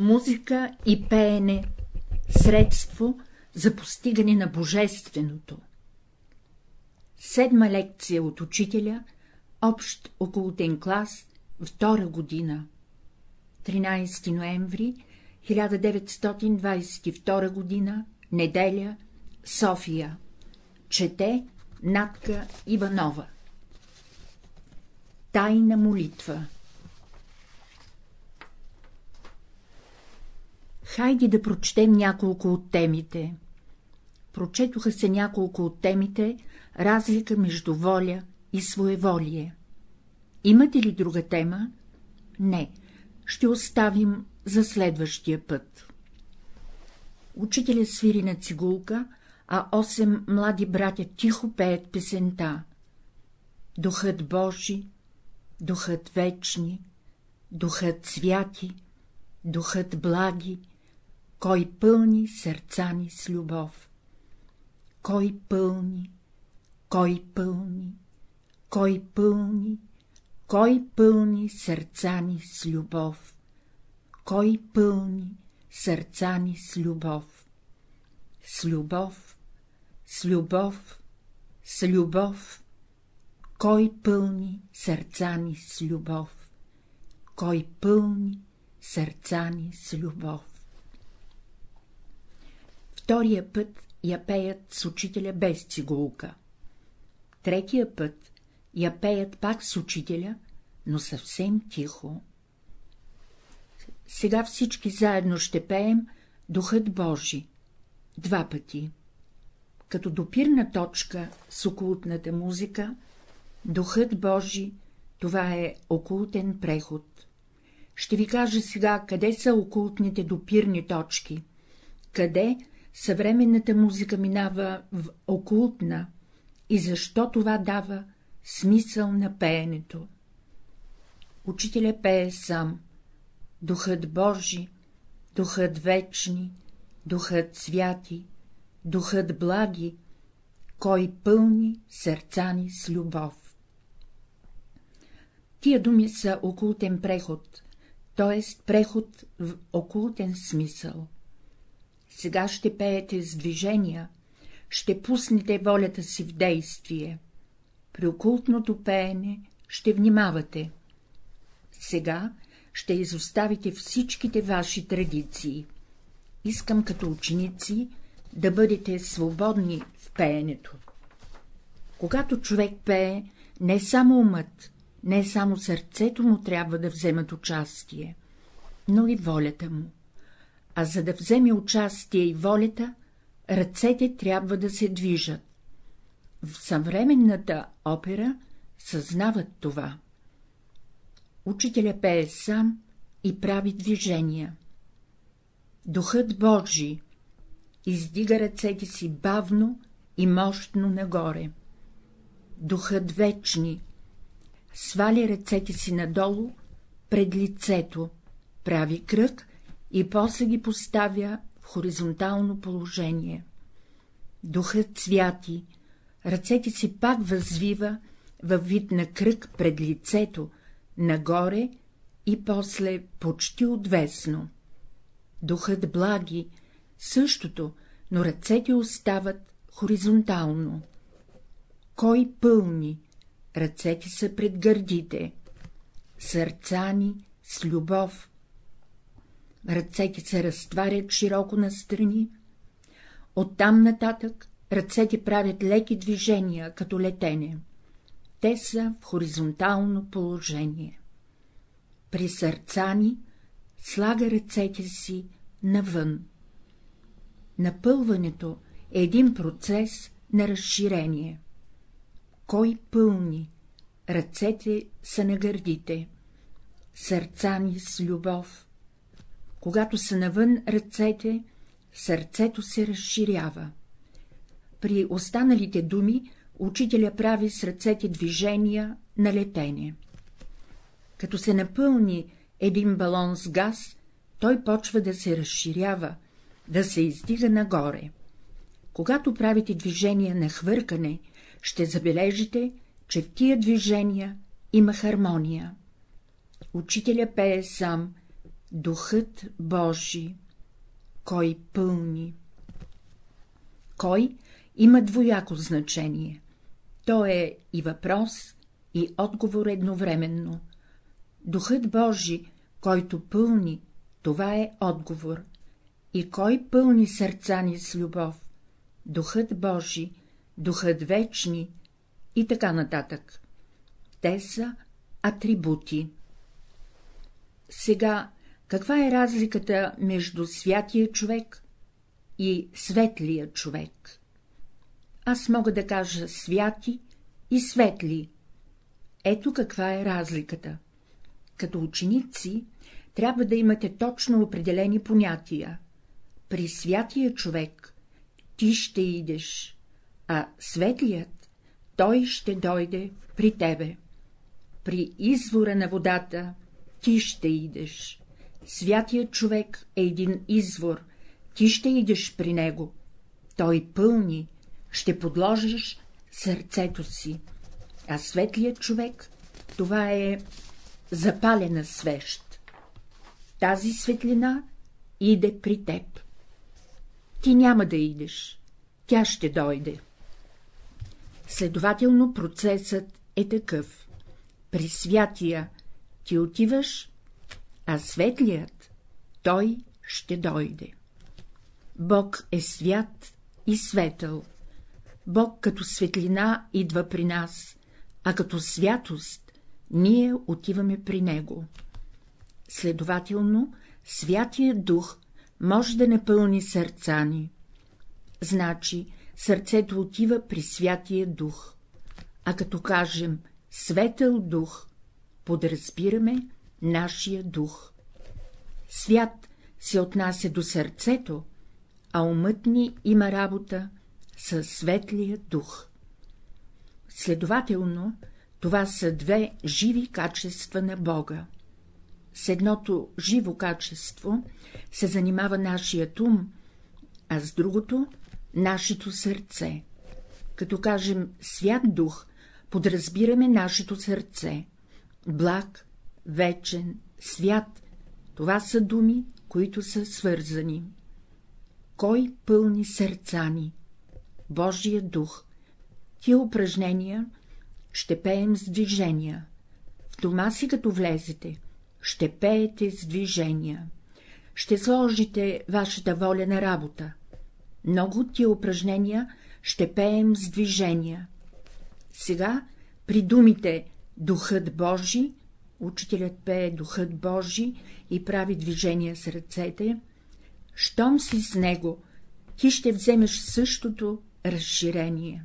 Музика и пеене — средство за постигане на божественото. Седма лекция от учителя, общ околотен клас, втора година. 13 ноември 1922 година, неделя, София. Чете Натка Иванова. Тайна молитва Хайде да прочетем няколко от темите. Прочетоха се няколко от темите разлика между воля и своеволие. Имате ли друга тема? Не, ще оставим за следващия път. Учителя свири на цигулка, а осем млади братя тихо пеят песента. Духът Божи, Духът вечни, Духът святи, Духът благи, кой пълни сърца ни с любов. Кой пълни, кой пълни, кой пълни, кой пълни сърца ни с любов, кой пълни сърца ни с любов, с любов, с любов, с любов, кой пълни сърца ни с любов, кой пълни сърца ни с любов. Втория път я пеят с учителя без цигулка. Третия път я пеят пак с учителя, но съвсем тихо. Сега всички заедно ще пеем Духът Божи. Два пъти. Като допирна точка с окултната музика, Духът Божи, това е окултен преход. Ще ви кажа сега, къде са окултните допирни точки, къде съвременната музика минава в окултна и защо това дава смисъл на пеенето. Учителя пее сам, Духът Божи, Духът вечни, Духът святи, Духът благи, кой пълни сърца ни с любов. Тия думи са окултен преход, т.е. преход в окултен смисъл. Сега ще пеете с движения, ще пуснете волята си в действие. При окултното пеене ще внимавате. Сега ще изоставите всичките ваши традиции. Искам като ученици да бъдете свободни в пеенето. Когато човек пее, не само умът, не само сърцето му трябва да вземат участие, но и волята му а за да вземе участие и волята, ръцете трябва да се движат. В съвременната опера съзнават това. Учителя пее сам и прави движения. Духът Божий издига ръцете си бавно и мощно нагоре. Духът вечни сваля ръцете си надолу пред лицето, прави кръг и после ги поставя в хоризонтално положение. Духът цвяти, ръцете си пак възвива във вид на кръг пред лицето, нагоре и после почти отвесно. Духът благи, същото, но ръцете остават хоризонтално. Кой пълни? Ръцете са пред гърдите. Сърца ни с любов, ръцете се разтварят широко настрани, оттам нататък ръцете правят леки движения, като летене. Те са в хоризонтално положение. При сърца ни слага ръцете си навън. Напълването е един процес на разширение. Кой пълни? Ръцете са на гърдите. Сърца ни с любов, когато са навън ръцете, сърцето се разширява. При останалите думи учителя прави с ръцете движения на летение. Като се напълни един балон с газ, той почва да се разширява, да се издига нагоре. Когато правите движения на хвъркане, ще забележите, че в тия движения има хармония. Учителя пее сам Духът Божий. Кой пълни? Кой има двояко значение. То е и въпрос, и отговор едновременно. Духът Божий, който пълни, това е отговор. И кой пълни сърца ни с любов? Духът Божий, Духът вечни и така нататък. Те са атрибути. Сега, каква е разликата между святия човек и светлия човек? Аз мога да кажа святи и светли. Ето каква е разликата. Като ученици трябва да имате точно определени понятия. При святия човек ти ще идеш, а светлият той ще дойде при тебе. При извора на водата ти ще идеш. Святият човек е един извор, ти ще идеш при него. Той пълни, ще подложиш сърцето си, а светлият човек — това е запалена свещ. Тази светлина иде при теб. Ти няма да идеш, тя ще дойде. Следователно процесът е такъв. При святия ти отиваш, а светлият той ще дойде. Бог е свят и светъл. Бог като светлина идва при нас, а като святост ние отиваме при Него. Следователно, Святия Дух може да напълни сърца ни. Значи, сърцето отива при Святия Дух. А като кажем Светъл Дух, подразбираме нашия дух. Свят се отнася до сърцето, а умът ни има работа със светлия дух. Следователно, това са две живи качества на Бога. С едното живо качество се занимава нашият ум, а с другото — нашето сърце. Като кажем свят дух, подразбираме нашето сърце. Благ, вечен, свят — това са думи, които са свързани. Кой пълни сърца ни? Божия дух. Тия упражнения ще пеем с движения. В дома си като влезете, ще пеете с движения. Ще сложите вашата воля на работа. Много тия упражнения ще пеем с движения. Сега при думите Духът Божий, учителят пее Духът Божий и прави движения с ръцете, щом си с него, ти ще вземеш същото разширение.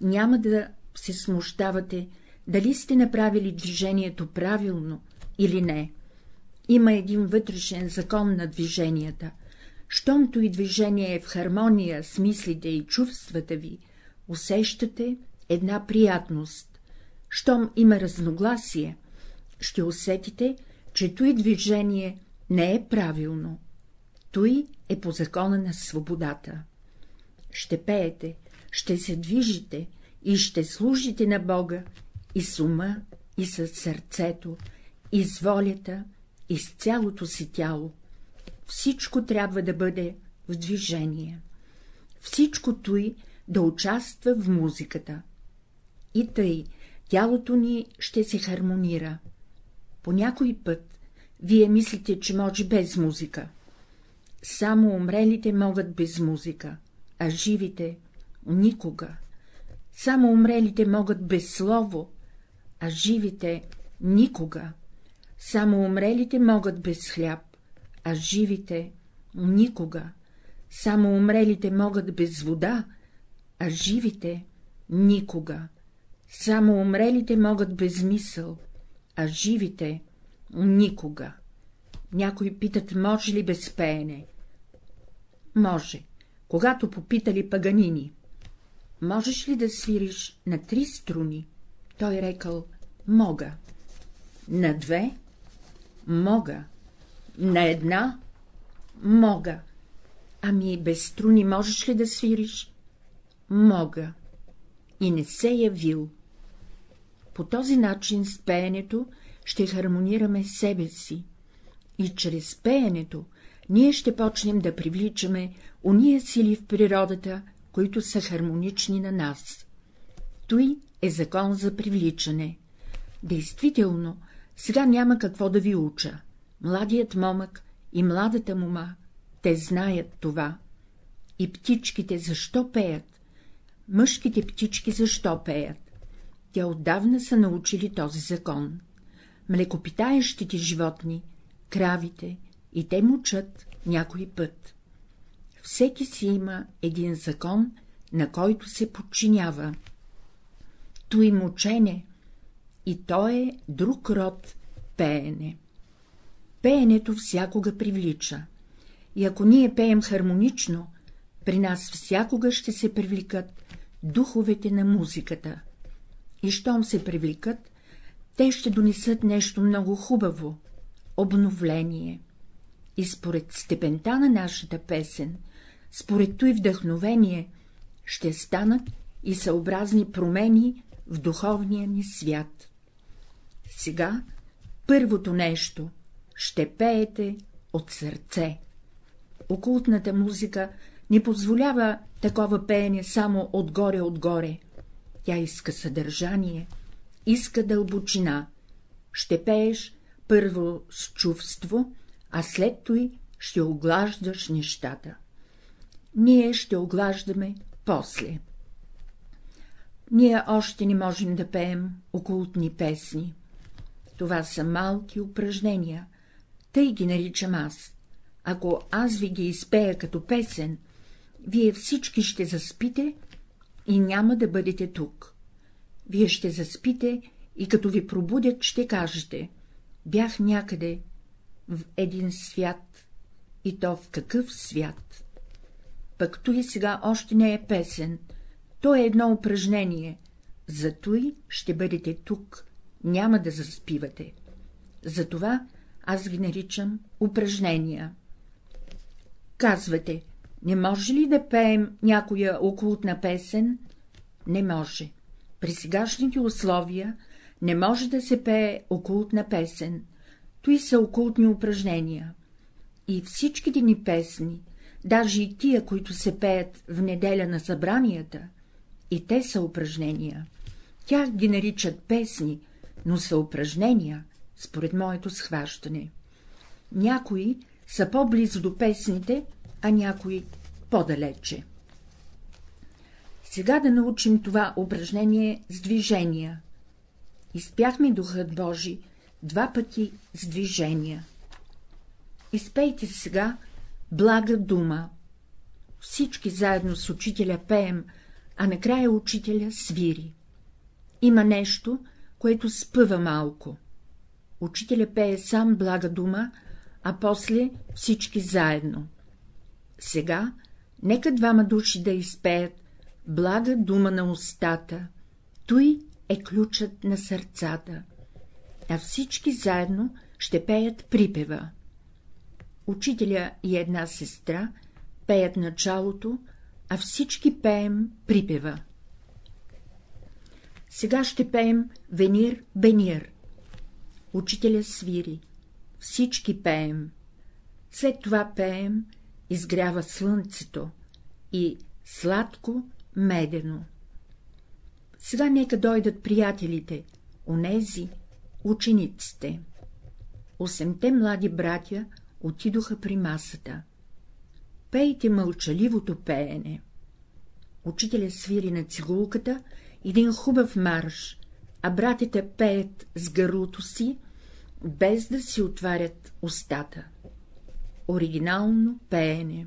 Няма да се смущавате, дали сте направили движението правилно или не. Има един вътрешен закон на движенията. Щомто и движение е в хармония с мислите и чувствата ви, усещате една приятност. Щом има разногласие, ще усетите, че той движение не е правилно. Той е по закона на свободата. Ще пеете, ще се движите и ще служите на Бога и с ума, и с сърцето, и с волята, и с цялото си тяло. Всичко трябва да бъде в движение. Всичко той да участва в музиката. И тъй тялото ни ще се хармонира. По някой път вие мислите, че може без музика. Само умрелите могат без музика, а живите — никога. Само умрелите могат без слово, а живите — никога. Само умрелите могат без хляб, а живите — никога. Само умрелите могат без вода, а живите — никога. Само умрелите могат без мисъл, а живите — никога. Някои питат, може ли без пеене? Може, когато попитали паганини. Можеш ли да свириш на три струни? Той рекал, мога. На две? Мога. На една? Мога. Ами без струни можеш ли да свириш? Мога. И не се явил. По този начин с пеенето ще хармонираме себе си и чрез пеенето ние ще почнем да привличаме уния сили в природата, които са хармонични на нас. Той е закон за привличане. Действително, сега няма какво да ви уча. Младият момък и младата мума, те знаят това. И птичките защо пеят? Мъжките птички защо пеят? Те отдавна са научили този закон. Млекопитаещите животни, кравите, и те мучат някой път. Всеки си има един закон, на който се подчинява. Той мучене, и то е друг род пеене. Пеенето всякога привлича, и ако ние пеем хармонично, при нас всякога ще се привлекат духовете на музиката. И щом се привлекат, те ще донесат нещо много хубаво — обновление. И според степента на нашата песен, според той вдъхновение, ще станат и съобразни промени в духовния ни свят. Сега първото нещо ще пеете от сърце. Окултната музика не позволява такова пеене само отгоре-отгоре. Тя иска съдържание, иска дълбочина. Ще пееш първо с чувство, а след той ще оглаждаш нещата. Ние ще оглаждаме после. Ние още не можем да пеем окултни песни. Това са малки упражнения, тъй ги наричам аз. Ако аз ви ги изпея като песен, вие всички ще заспите и няма да бъдете тук. Вие ще заспите и като ви пробудят, ще кажете — бях някъде, в един свят, и то в какъв свят? Пък той сега още не е песен, то е едно упражнение, за той ще бъдете тук, няма да заспивате. Затова аз ги наричам упражнения. Казвате, не може ли да пеем някоя окултна песен? Не може. При сегашните условия не може да се пее окултна песен, Той са окултни упражнения. И всичките ни песни, даже и тия, които се пеят в неделя на събранията, и те са упражнения. Тях ги наричат песни, но са упражнения, според моето схващане. Някои са по-близо до песните, а някои по-далече. Сега да научим това упражнение с движения. Изпяхме Духът Божи два пъти с движения. Изпейте сега блага дума. Всички заедно с учителя пеем, а накрая учителя свири. Има нещо, което спъва малко. Учителя пее сам блага дума, а после всички заедно. Сега нека двама души да изпеят блага дума на устата, той е ключът на сърцата, а всички заедно ще пеят припева. Учителя и една сестра пеят началото, а всички пеем припева. Сега ще пеем Венир Бенир. Учителя свири, всички пеем. След това пеем изгрява слънцето и сладко медено. Сега нека дойдат приятелите, онези, учениците. Осемте млади братя отидоха при масата. Пейте мълчаливото пеене. Учителя свири на цигулката един хубав марш, а братите пеят с гърлото си, без да си отварят устата. Оригинално пеене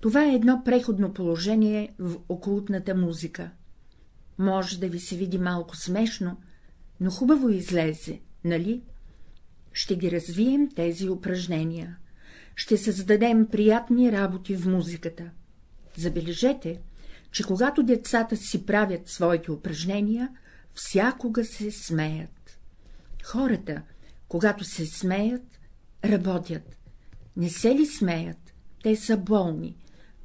Това е едно преходно положение в окултната музика. Може да ви се види малко смешно, но хубаво излезе, нали? Ще ги развием тези упражнения. Ще създадем приятни работи в музиката. Забележете, че когато децата си правят своите упражнения, всякога се смеят. Хората, когато се смеят, работят. Не се ли смеят, те са болни,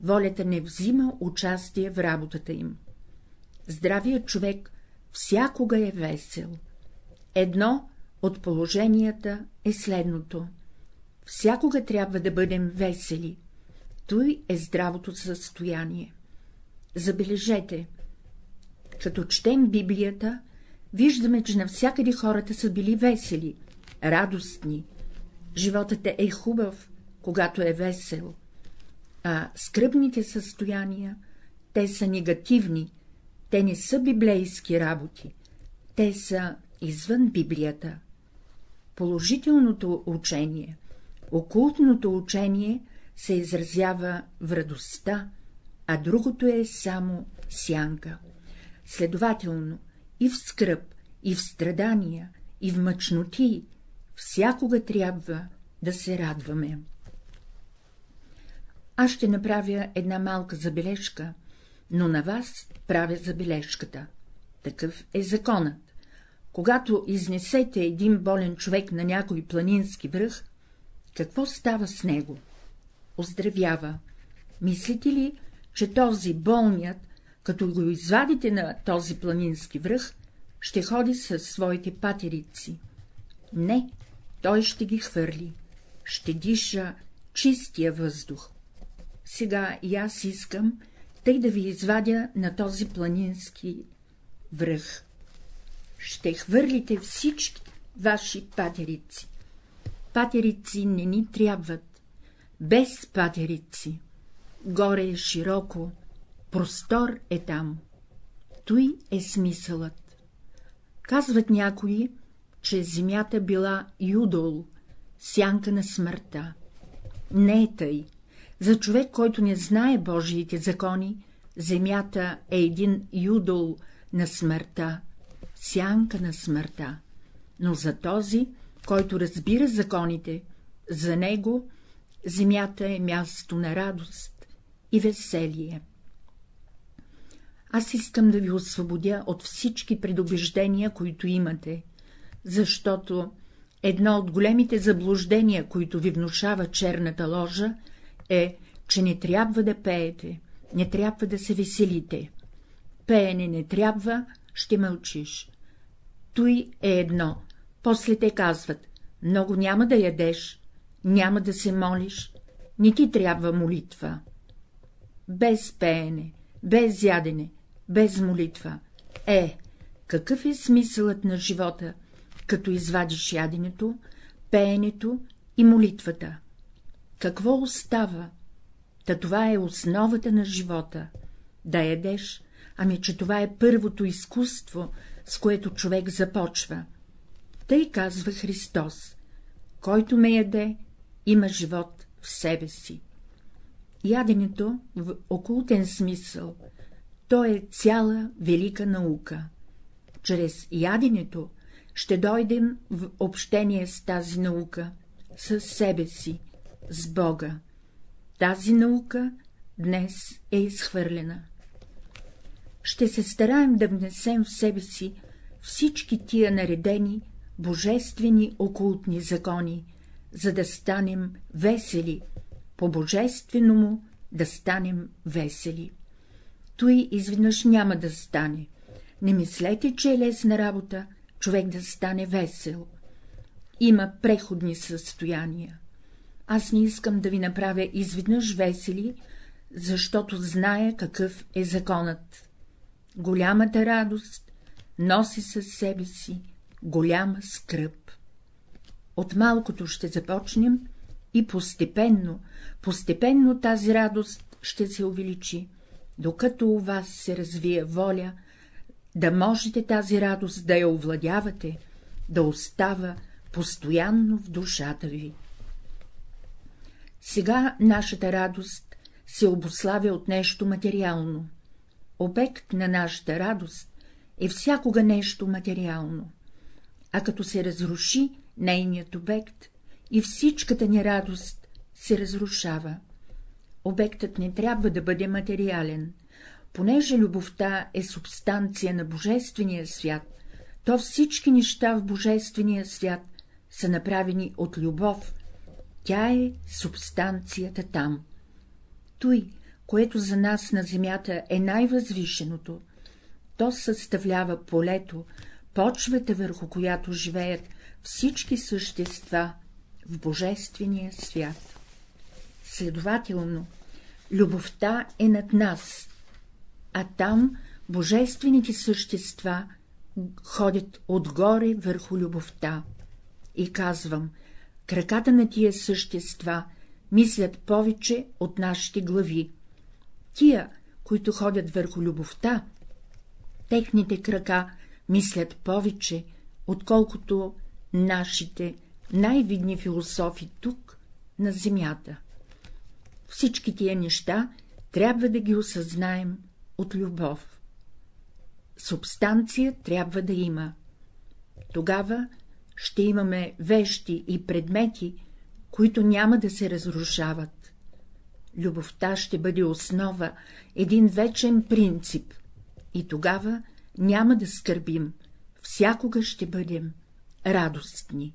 волята не взима участие в работата им. Здравият човек всякога е весел. Едно от положенията е следното. Всякога трябва да бъдем весели. Той е здравото състояние. Забележете, като четем Библията, виждаме, че навсякъде хората са били весели, радостни. Животът е хубав, когато е весел, а скръбните състояния, те са негативни, те не са библейски работи, те са извън Библията. Положителното учение, окултното учение се изразява в радостта, а другото е само сянка. Следователно, и в скръп, и в страдания, и в мъчноти, всякога трябва да се радваме. Аз ще направя една малка забележка, но на вас правя забележката. Такъв е законът. Когато изнесете един болен човек на някой планински връх, какво става с него? Оздравява. Мислите ли, че този болният, като го извадите на този планински връх, ще ходи със своите патерици? Не, той ще ги хвърли, ще диша чистия въздух. Сега и аз искам тъй да ви извадя на този планински връх. Ще хвърлите всички ваши патерици. Патерици не ни трябват. Без патерици. Горе е широко, простор е там. Той е смисълът. Казват някои, че земята била юдол, сянка на смъртта. Не е тъй. За човек, който не знае Божиите закони, земята е един юдол на смъртта, сянка на смъртта, но за този, който разбира законите, за него земята е място на радост и веселие. Аз искам да ви освободя от всички предубеждения, които имате, защото едно от големите заблуждения, които ви внушава черната ложа, е, че не трябва да пеете, не трябва да се веселите. Пеене не трябва, ще мълчиш. Той е едно, после те казват, много няма да ядеш, няма да се молиш, не ти трябва молитва. Без пеене, без ядене, без молитва. Е, какъв е смисълът на живота, като извадиш яденето, пеенето и молитвата? Какво остава? Та това е основата на живота. Да ядеш, ами че това е първото изкуство, с което човек започва. Тъй казва Христос. Който ме яде, има живот в себе си. Яденето в окултен смисъл, то е цяла велика наука. Чрез яденето ще дойдем в общение с тази наука, с себе си, с Бога. Тази наука днес е изхвърлена. Ще се стараем да внесем в себе си всички тия наредени, божествени окултни закони, за да станем весели, по-божествено му да станем весели. Той изведнъж няма да стане. Не мислете, че е лесна работа човек да стане весел. Има преходни състояния. Аз не искам да ви направя изведнъж весели, защото зная какъв е законът. Голямата радост носи със себе си голяма скръп. От малкото ще започнем и постепенно, постепенно тази радост ще се увеличи, докато у вас се развие воля, да можете тази радост да я овладявате, да остава постоянно в душата ви. Сега нашата радост се обославя от нещо материално. Обект на нашата радост е всякога нещо материално, а като се разруши нейният обект, и всичката ни радост се разрушава. Обектът не трябва да бъде материален, понеже любовта е субстанция на Божествения свят, то всички неща в Божествения свят са направени от любов, тя е субстанцията там. Той, което за нас на земята е най-възвишеното, то съставлява полето, почвата, върху която живеят всички същества в Божествения свят. Следователно, любовта е над нас, а там божествените същества ходят отгоре върху любовта. И казвам, краката на тия същества мислят повече от нашите глави. Тия, които ходят върху любовта, техните крака мислят повече, отколкото нашите най-видни философи тук, на земята. Всички тия неща трябва да ги осъзнаем от любов. Субстанция трябва да има. Тогава ще имаме вещи и предмети, които няма да се разрушават. Любовта ще бъде основа, един вечен принцип, и тогава няма да скърбим, всякога ще бъдем радостни.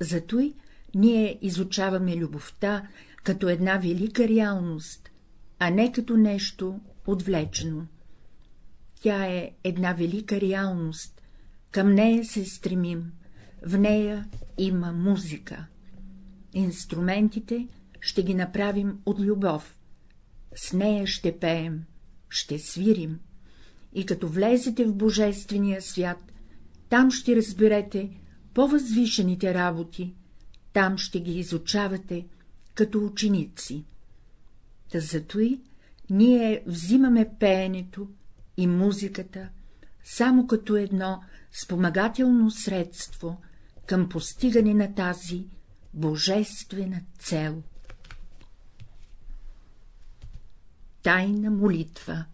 Затой ние изучаваме любовта като една велика реалност, а не като нещо отвлечено. Тя е една велика реалност, към нея се стремим, в нея има музика. Инструментите ще ги направим от любов, с нея ще пеем, ще свирим, и като влезете в Божествения свят, там ще разберете по-възвишените работи, там ще ги изучавате като ученици. Та зато и ние взимаме пеенето и музиката само като едно спомагателно средство към постигане на тази божествена цел. Тайна молитва